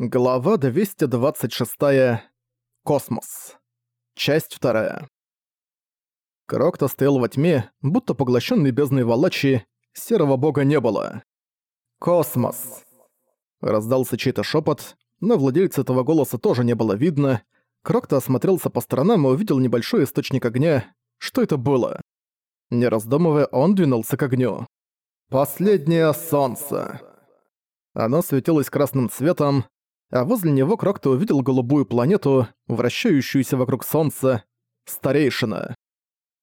Глава 226. Космос. Часть 2. Крокто стоял во тьме, будто поглощенный бездной Валачи, серого бога не было. «Космос!» Раздался чей-то шепот, но владельца этого голоса тоже не было видно. Крокто осмотрелся по сторонам и увидел небольшой источник огня. Что это было? Не раздумывая, он двинулся к огню. «Последнее солнце!» Оно светилось красным цветом, а возле него Крокто увидел голубую планету, вращающуюся вокруг Солнца, Старейшина.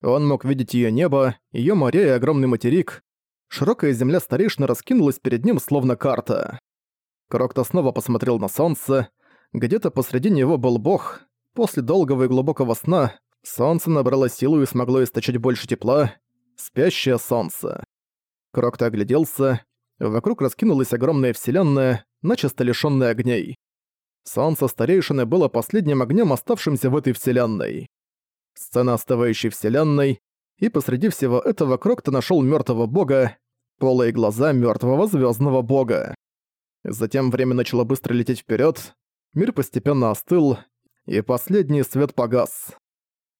Он мог видеть ее небо, ее море и огромный материк. Широкая земля Старейшины раскинулась перед ним словно карта. Крокто снова посмотрел на Солнце. Где-то посреди него был Бог. После долгого и глубокого сна Солнце набрало силу и смогло источать больше тепла. Спящее Солнце. Крокто огляделся. Вокруг раскинулась огромная вселенная, начисто лишённая огней. Солнце старейшины было последним огнем, оставшимся в этой вселенной. Сцена остывающей вселенной, и посреди всего этого Крокто нашёл мёртвого бога, полые глаза мёртвого звёздного бога. Затем время начало быстро лететь вперёд, мир постепенно остыл, и последний свет погас.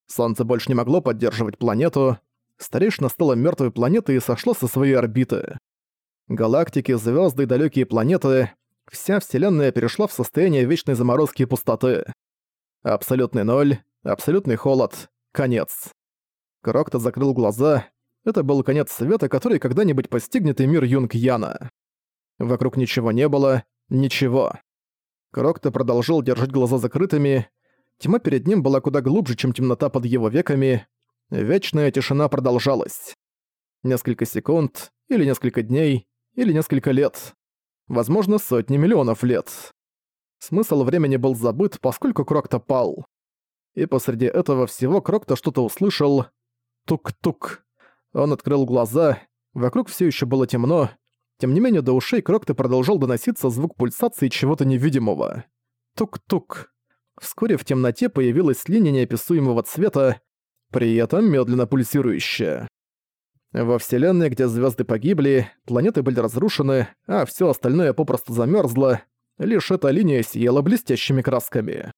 Солнце больше не могло поддерживать планету, старейшина стала мёртвой планетой и сошла со своей орбиты. Галактики, звёзды и далёкие планеты Вся Вселенная перешла в состояние вечной заморозки и пустоты. Абсолютный ноль, абсолютный холод, конец. Крокто закрыл глаза. Это был конец света, который когда-нибудь постигнет и мир Юнг-Яна. Вокруг ничего не было, ничего. Крокто продолжил держать глаза закрытыми. Тьма перед ним была куда глубже, чем темнота под его веками. Вечная тишина продолжалась. Несколько секунд, или несколько дней, или несколько лет возможно, сотни миллионов лет. Смысл времени был забыт, поскольку Крокто пал. И посреди этого всего Крокто что-то услышал. Тук-тук. Он открыл глаза, вокруг все еще было темно. Тем не менее, до ушей Крокто продолжал доноситься звук пульсации чего-то невидимого. Тук-тук. Вскоре в темноте появилась линия неописуемого цвета, при этом медленно пульсирующая. Во Вселенной, где звезды погибли, планеты были разрушены, а все остальное попросту замерзло, лишь эта линия сияла блестящими красками.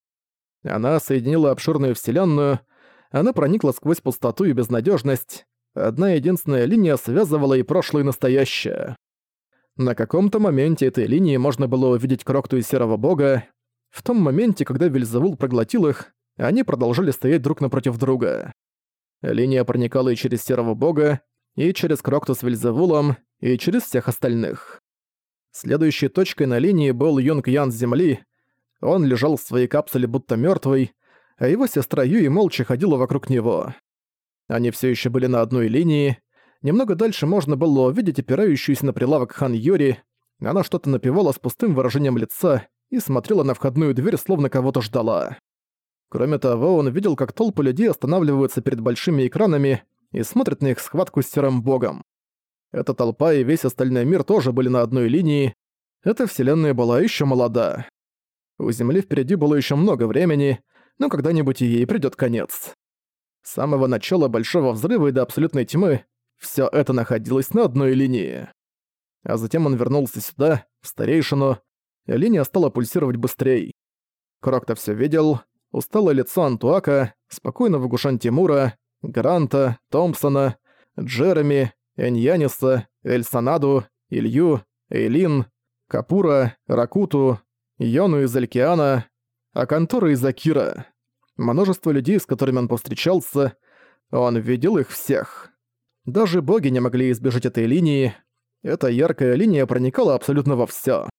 Она соединила обширную Вселенную, она проникла сквозь пустоту и безнадежность. Одна единственная линия связывала и прошлое, и настоящее. На каком-то моменте этой линии можно было увидеть Крокту и Серого Бога. В том моменте, когда Вильзевул проглотил их, они продолжали стоять друг напротив друга. Линия проникала и через Серого Бога, и через Крокту с Вильзевулом, и через всех остальных. Следующей точкой на линии был Юнг Ян с Земли. Он лежал в своей капсуле будто мертвый, а его сестра Юи молча ходила вокруг него. Они все еще были на одной линии. Немного дальше можно было увидеть опирающуюся на прилавок Хан Юри. Она что-то напевала с пустым выражением лица и смотрела на входную дверь, словно кого-то ждала. Кроме того, он видел, как толпы людей останавливаются перед большими экранами и смотрит на их схватку с серым богом. Эта толпа и весь остальной мир тоже были на одной линии. Эта вселенная была еще молода. У Земли впереди было еще много времени, но когда-нибудь ей придёт конец. С самого начала Большого Взрыва и до Абсолютной Тьмы всё это находилось на одной линии. А затем он вернулся сюда, в Старейшину, и линия стала пульсировать быстрее. Крокто всё видел, усталое лицо Антуака, спокойного Гушан Тимура, Гранта, Томпсона, Джереми, Эньяниса, Эльсанаду, Илью, Эйлин, Капура, Ракуту, Йону из Алькиана, Акантора из Акира. Множество людей, с которыми он повстречался, он видел их всех. Даже боги не могли избежать этой линии. Эта яркая линия проникала абсолютно во всё.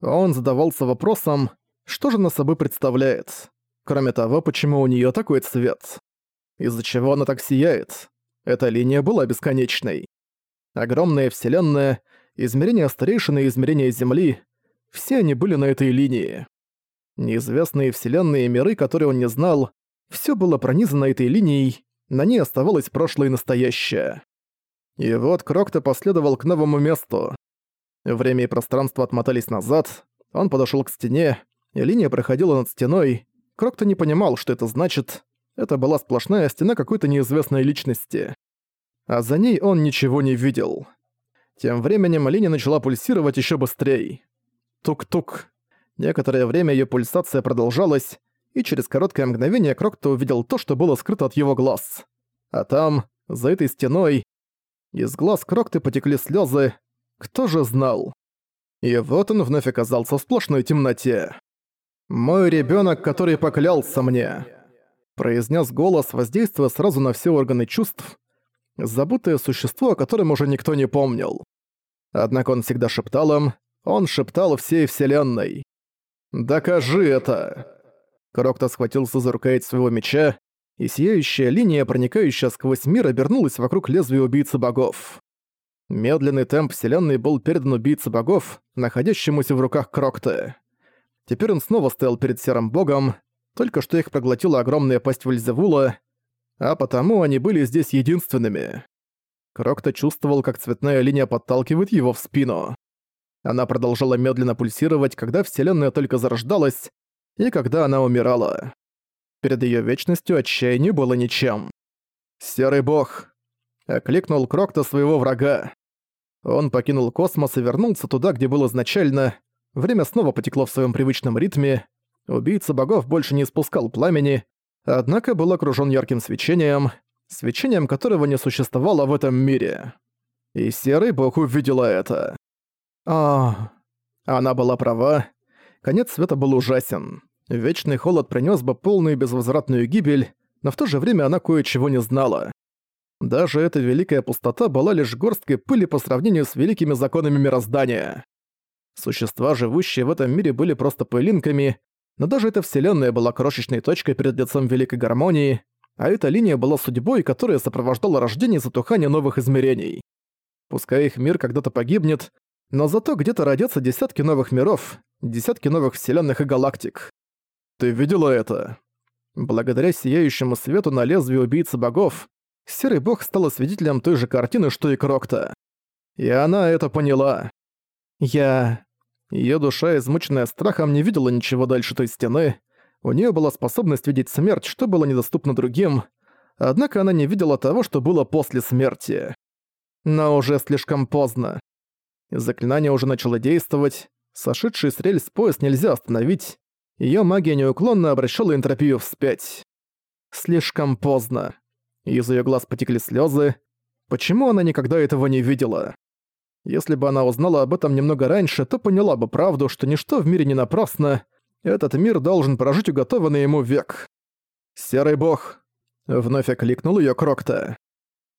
Он задавался вопросом, что же она собой представляет. Кроме того, почему у неё такой цвет из-за чего она так сияет. Эта линия была бесконечной. Огромная вселенная, измерения старейшины и измерения Земли — все они были на этой линии. Неизвестные вселенные и миры, которые он не знал, все было пронизано этой линией, на ней оставалось прошлое и настоящее. И вот Крокто последовал к новому месту. Время и пространство отмотались назад, он подошел к стене, и линия проходила над стеной. Крокто не понимал, что это значит, это была сплошная стена какой-то неизвестной личности. А за ней он ничего не видел. Тем временем линия начала пульсировать еще быстрее. Тук-тук. Некоторое время её пульсация продолжалась, и через короткое мгновение Крокто увидел то, что было скрыто от его глаз. А там, за этой стеной, из глаз Крокты потекли слёзы. Кто же знал? И вот он вновь оказался в сплошной темноте. «Мой ребёнок, который поклялся мне», — произнес голос, воздействуя сразу на все органы чувств, забытое существо, о котором уже никто не помнил. Однако он всегда шептал им, он шептал всей вселенной. «Докажи это!» Крокто схватился за рукоять своего меча, и сияющая линия, проникающая сквозь мир, обернулась вокруг лезвия убийцы богов. Медленный темп вселенной был передан убийце богов, находящемуся в руках Крокта. Теперь он снова стоял перед серым богом, только что их проглотила огромная пасть Вальзевула, а потому они были здесь единственными. Крокто чувствовал, как цветная линия подталкивает его в спину. Она продолжала медленно пульсировать, когда Вселенная только зарождалась, и когда она умирала. Перед ее вечностью отчаяние было ничем. «Серый бог!» — окликнул Крокта своего врага. Он покинул космос и вернулся туда, где был изначально. Время снова потекло в своем привычном ритме. Убийца богов больше не испускал пламени, однако был окружен ярким свечением, свечением которого не существовало в этом мире. И серый бог увидела это. А, она была права. Конец света был ужасен. Вечный холод принес бы полную безвозвратную гибель, но в то же время она кое-чего не знала. Даже эта великая пустота была лишь горсткой пыли по сравнению с великими законами мироздания. Существа, живущие в этом мире, были просто пылинками, но даже эта вселенная была крошечной точкой перед лицом великой гармонии, а эта линия была судьбой, которая сопровождала рождение и затухание новых измерений. Пускай их мир когда-то погибнет, но зато где-то родятся десятки новых миров, десятки новых вселенных и галактик. Ты видела это? Благодаря сияющему свету на лезвии убийцы богов, Серый бог стала свидетелем той же картины, что и Крокта. И она это поняла. Я... Её душа, измученная страхом, не видела ничего дальше той стены. У неё была способность видеть смерть, что было недоступно другим. Однако она не видела того, что было после смерти. Но уже слишком поздно. Заклинание уже начало действовать. Сошедший с рельс пояс нельзя остановить. Её магия неуклонно обращала энтропию вспять. Слишком поздно. Из её глаз потекли слёзы. Почему она никогда этого не видела? Если бы она узнала об этом немного раньше, то поняла бы правду, что ничто в мире не напрасно. Этот мир должен прожить уготованный ему век. «Серый бог!» — вновь окликнул её Крокта.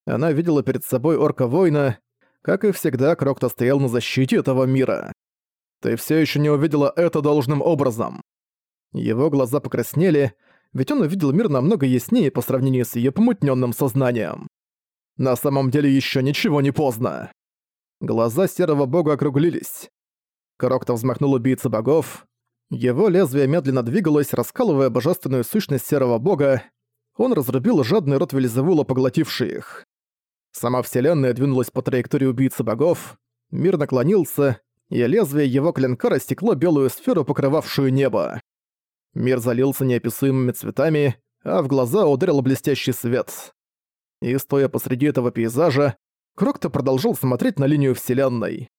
Она видела перед собой орка-воина. Как и всегда, Крокта стоял на защите этого мира. «Ты всё ещё не увидела это должным образом!» Его глаза покраснели, ведь он увидел мир намного яснее по сравнению с её помутненным сознанием. На самом деле ещё ничего не поздно. Глаза серого бога округлились. Крокто взмахнул убийца богов. Его лезвие медленно двигалось, раскалывая божественную сущность серого бога. Он разрубил жадный рот Вельзевула, поглотивший их. Сама вселенная двинулась по траектории убийцы богов. Мир наклонился, и лезвие его клинка растекло белую сферу, покрывавшую небо. Мир залился неописуемыми цветами, а в глаза ударил блестящий свет. И стоя посреди этого пейзажа, Крокто продолжил смотреть на линию Вселенной.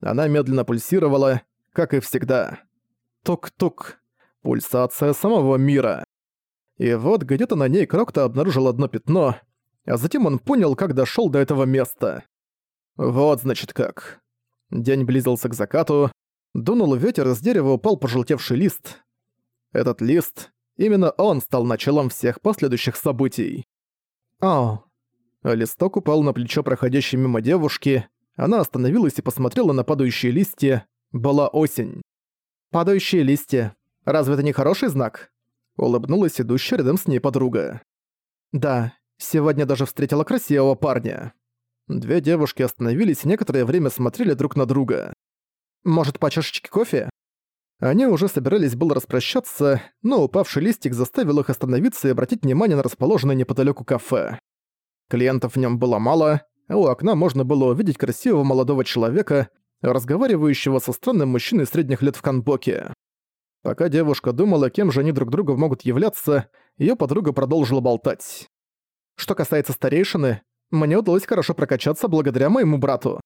Она медленно пульсировала, как и всегда. Тук-тук. Пульсация самого мира. И вот где-то на ней Крокто обнаружил одно пятно, а затем он понял, как дошёл до этого места. Вот значит как. День близился к закату, дунул ветер, из дерева упал пожелтевший лист, этот лист, именно он стал началом всех последующих событий. О. Листок упал на плечо проходящей мимо девушки, она остановилась и посмотрела на падающие листья. Была осень. «Падающие листья. Разве это не хороший знак?» Улыбнулась идущая рядом с ней подруга. «Да, сегодня даже встретила красивого парня». Две девушки остановились и некоторое время смотрели друг на друга. «Может, по чашечке кофе?» Они уже собирались было распрощаться, но упавший листик заставил их остановиться и обратить внимание на расположенное неподалеку кафе. Клиентов в нем было мало, а у окна можно было увидеть красивого молодого человека, разговаривающего со странным мужчиной средних лет в канбоке. Пока девушка думала, кем же они друг другу могут являться, ее подруга продолжила болтать. Что касается старейшины, мне удалось хорошо прокачаться благодаря моему брату.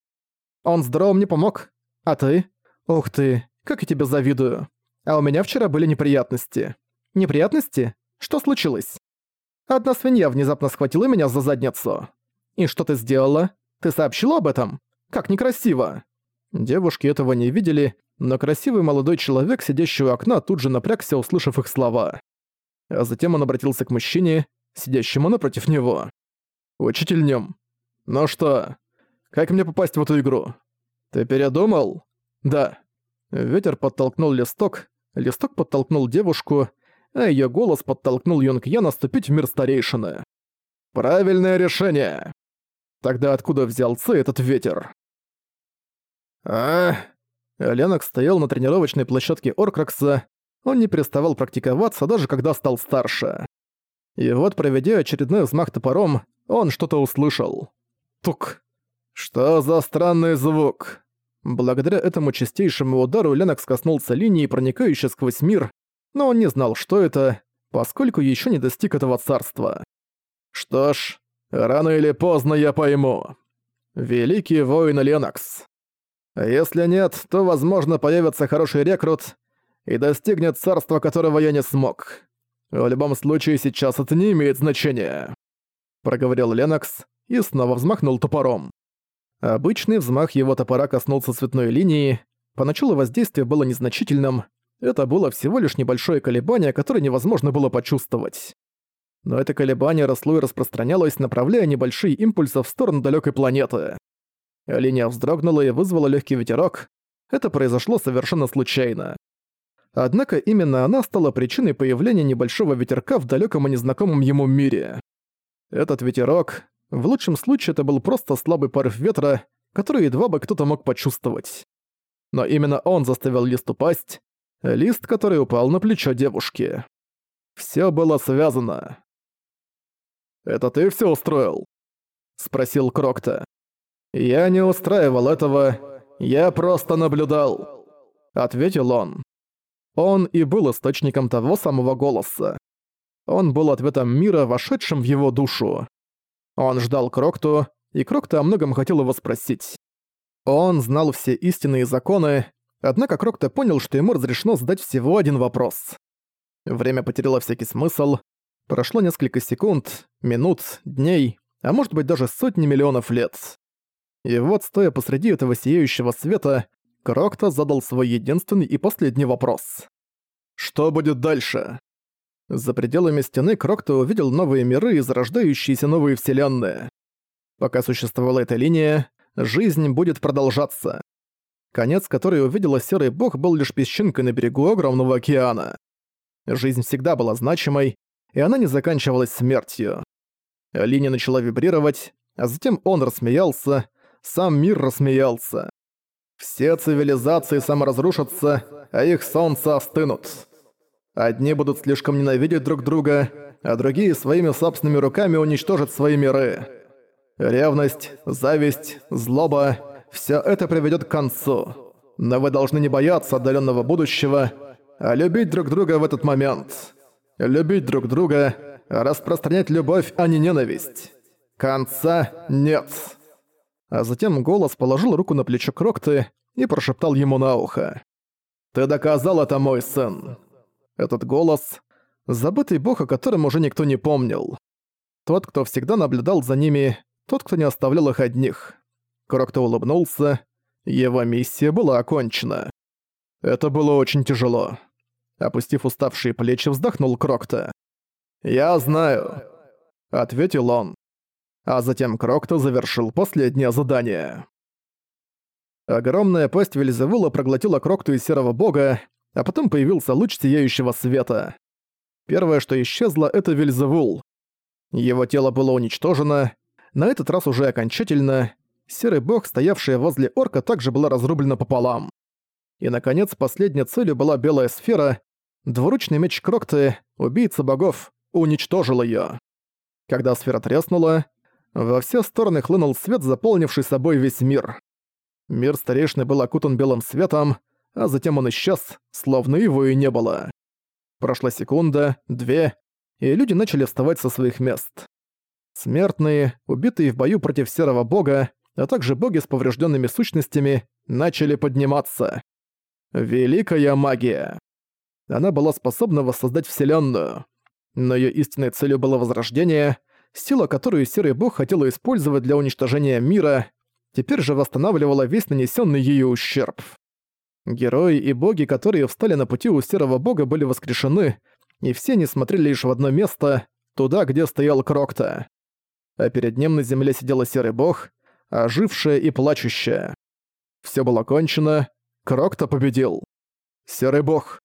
Он здорово мне помог. А ты? Ух ты, как я тебе завидую. А у меня вчера были неприятности. Неприятности? Что случилось? Одна свинья внезапно схватила меня за задницу. И что ты сделала? Ты сообщила об этом? Как некрасиво. Девушки этого не видели, но красивый молодой человек, сидящий у окна, тут же напрягся, услышав их слова. А затем он обратился к мужчине, сидящему напротив него. «Учитель Нем, ну что, как мне попасть в эту игру? Ты передумал?» «Да». Ветер подтолкнул листок, листок подтолкнул девушку, а её голос подтолкнул Йонг Я наступить в мир старейшины. «Правильное решение!» Тогда откуда взялся этот ветер? а Ленокс стоял на тренировочной площадке Оркракса. Он не переставал практиковаться, даже когда стал старше. И вот, проведя очередной взмах топором, он что-то услышал. Тук. Что за странный звук? Благодаря этому чистейшему удару Ленокс коснулся линии, проникающей сквозь мир, но он не знал, что это, поскольку еще не достиг этого царства. Что ж, рано или поздно я пойму. Великий воин Ленокс. Если нет, то, возможно, появится хороший рекрут и достигнет царства, которого я не смог. В любом случае, сейчас это не имеет значения. Проговорил Ленокс и снова взмахнул топором. Обычный взмах его топора коснулся цветной линии. Поначалу воздействие было незначительным, это было всего лишь небольшое колебание, которое невозможно было почувствовать. Но это колебание росло и распространялось, направляя небольшие импульсы в сторону далекой планеты. Линия вздрогнула и вызвала легкий ветерок. Это произошло совершенно случайно. Однако именно она стала причиной появления небольшого ветерка в далеком и незнакомом ему мире. Этот ветерок, в лучшем случае это был просто слабый порыв ветра, который едва бы кто-то мог почувствовать. Но именно он заставил лист упасть, лист, который упал на плечо девушки. Все было связано. «Это ты все устроил?» — спросил Крокта. «Я не устраивал этого, я просто наблюдал», — ответил он. Он и был источником того самого голоса. Он был ответом мира, вошедшим в его душу. Он ждал Крокту, и Крокта о многом хотел его спросить. Он знал все истинные законы, Однако Крокто понял, что ему разрешено задать всего один вопрос. Время потеряло всякий смысл. Прошло несколько секунд, минут, дней, а может быть даже сотни миллионов лет. И вот, стоя посреди этого сияющего света, Крокто задал свой единственный и последний вопрос. «Что будет дальше?» За пределами стены Крокто увидел новые миры и зарождающиеся новые вселенные. Пока существовала эта линия, жизнь будет продолжаться. Конец, который увидела Серый Бог, был лишь песчинкой на берегу огромного океана. Жизнь всегда была значимой, и она не заканчивалась смертью. Линия начала вибрировать, а затем он рассмеялся, сам мир рассмеялся. Все цивилизации саморазрушатся, а их солнца остынут. Одни будут слишком ненавидеть друг друга, а другие своими собственными руками уничтожат свои миры. Ревность, зависть, злоба все это приведет к концу. Но вы должны не бояться отдаленного будущего, а любить друг друга в этот момент. Любить друг друга, распространять любовь, а не ненависть. Конца нет. А затем голос положил руку на плечо Крокты и прошептал ему на ухо. «Ты доказал это, мой сын!» Этот голос — забытый бог, о котором уже никто не помнил. Тот, кто всегда наблюдал за ними, тот, кто не оставлял их одних. Крокто улыбнулся. Его миссия была окончена. Это было очень тяжело. Опустив уставшие плечи, вздохнул Крокто. «Я знаю», — ответил он. А затем Крокто завершил последнее задание. Огромная пасть Вельзевула проглотила Крокту и Серого Бога, а потом появился луч сияющего света. Первое, что исчезло, это Вельзевул. Его тело было уничтожено, на этот раз уже окончательно, серый бог, стоявшая возле орка, также была разрублена пополам. И, наконец, последней целью была белая сфера. Двуручный меч Крокты, убийца богов, уничтожил ее. Когда сфера треснула, во все стороны хлынул свет, заполнивший собой весь мир. Мир старейшины был окутан белым светом, а затем он исчез, словно его и не было. Прошла секунда, две, и люди начали вставать со своих мест. Смертные, убитые в бою против серого бога, а также боги с поврежденными сущностями, начали подниматься. Великая магия. Она была способна воссоздать Вселенную. Но ее истинной целью было возрождение, сила, которую Серый Бог хотела использовать для уничтожения мира, теперь же восстанавливала весь нанесенный ею ущерб. Герои и боги, которые встали на пути у Серого Бога, были воскрешены, и все они смотрели лишь в одно место, туда, где стоял Крокта. А перед ним на земле сидела Серый Бог, ожившая и плачущая. Все было кончено, Крокта победил. Серый Бог.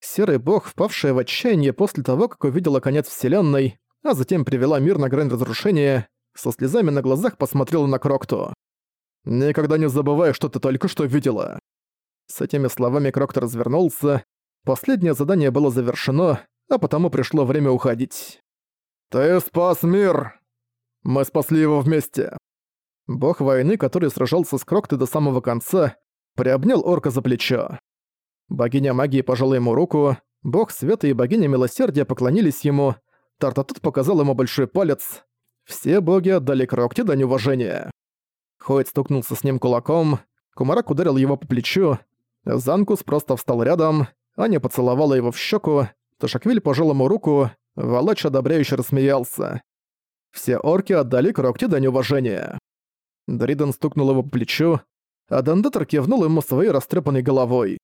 Серый Бог, впавшая в отчаяние после того, как увидела конец Вселенной, а затем привела мир на грань разрушения, со слезами на глазах посмотрела на Крокту. «Никогда не забывай, что ты только что видела». С этими словами Крокто развернулся. Последнее задание было завершено, а потому пришло время уходить. «Ты спас мир! Мы спасли его вместе!» Бог войны, который сражался с Кроктой до самого конца, приобнял орка за плечо. Богиня магии пожала ему руку, бог света и богиня милосердия поклонились ему, Тартатут показал ему большой палец. Все боги отдали Крокте дань уважения. Хойд стукнулся с ним кулаком, Кумарак ударил его по плечу, Занкус просто встал рядом, Аня поцеловала его в щеку, Ташаквиль пожал ему руку, Валач одобряюще рассмеялся. Все орки отдали Крокте дань уважения. Дриден стукнул его по плечу, а Дандатор кивнул ему своей растрепанной головой.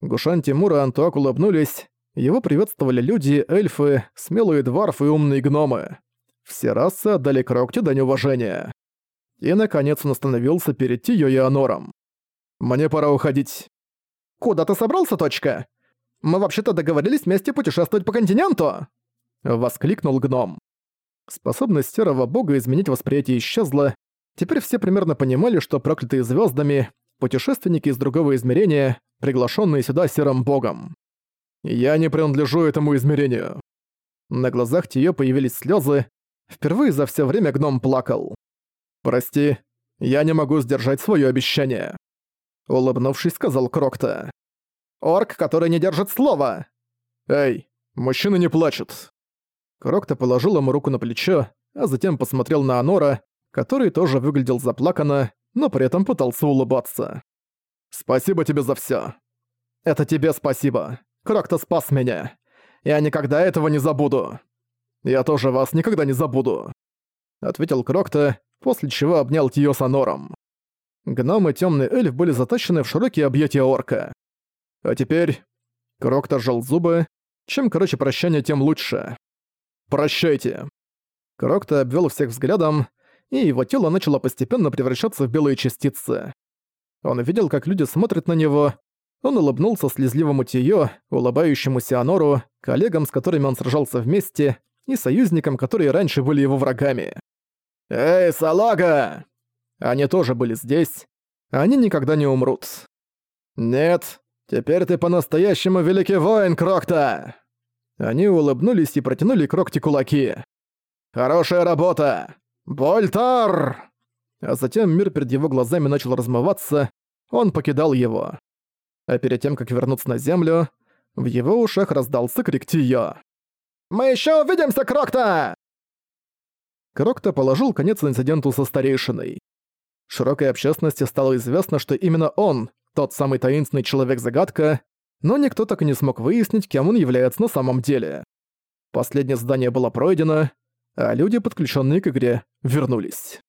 Гушан Тимур и Антуак улыбнулись, его приветствовали люди, эльфы, смелые дварфы и умные гномы. Все расы отдали Крокте дань уважения. И, наконец, он остановился перед Тио и Анором. «Мне пора уходить». «Куда ты собрался, точка? Мы вообще-то договорились вместе путешествовать по континенту!» Воскликнул гном. Способность серого бога изменить восприятие исчезла. Теперь все примерно понимали, что проклятые звездами путешественники из другого измерения, приглашенные сюда серым богом. Я не принадлежу этому измерению. На глазах Тиё появились слезы. Впервые за все время гном плакал. «Прости, я не могу сдержать свое обещание», — улыбнувшись, сказал Крокта. «Орк, который не держит слова!» «Эй, мужчина не плачет!» Крокта положил ему руку на плечо, а затем посмотрел на Анора, который тоже выглядел заплаканно, но при этом пытался улыбаться. «Спасибо тебе за всё. «Это тебе спасибо. Крокта спас меня. Я никогда этого не забуду. Я тоже вас никогда не забуду», — ответил Крокта, после чего обнял Тио с Анором. Гном и тёмный эльф были затащены в широкие объятия орка. А теперь... Крокта сжал зубы. Чем короче прощание, тем лучше. «Прощайте». Крокта обвел всех взглядом, и его тело начало постепенно превращаться в белые частицы. Он видел, как люди смотрят на него. Он улыбнулся слезливому Тиё, улыбающемуся Анору, коллегам, с которыми он сражался вместе, и союзникам, которые раньше были его врагами. «Эй, салага!» Они тоже были здесь. Они никогда не умрут. «Нет, теперь ты по-настоящему великий воин, Крокта!» Они улыбнулись и протянули Крокте кулаки. «Хорошая работа! Больтар!» А затем мир перед его глазами начал размываться, он покидал его. А перед тем, как вернуться на землю, в его ушах раздался крик Тио. «Мы еще увидимся, Крокта!» Крокта положил конец инциденту со старейшиной. Широкой общественности стало известно, что именно он, тот самый таинственный человек-загадка, но никто так и не смог выяснить, кем он является на самом деле. Последнее задание было пройдено, а люди, подключенные к игре, вернулись.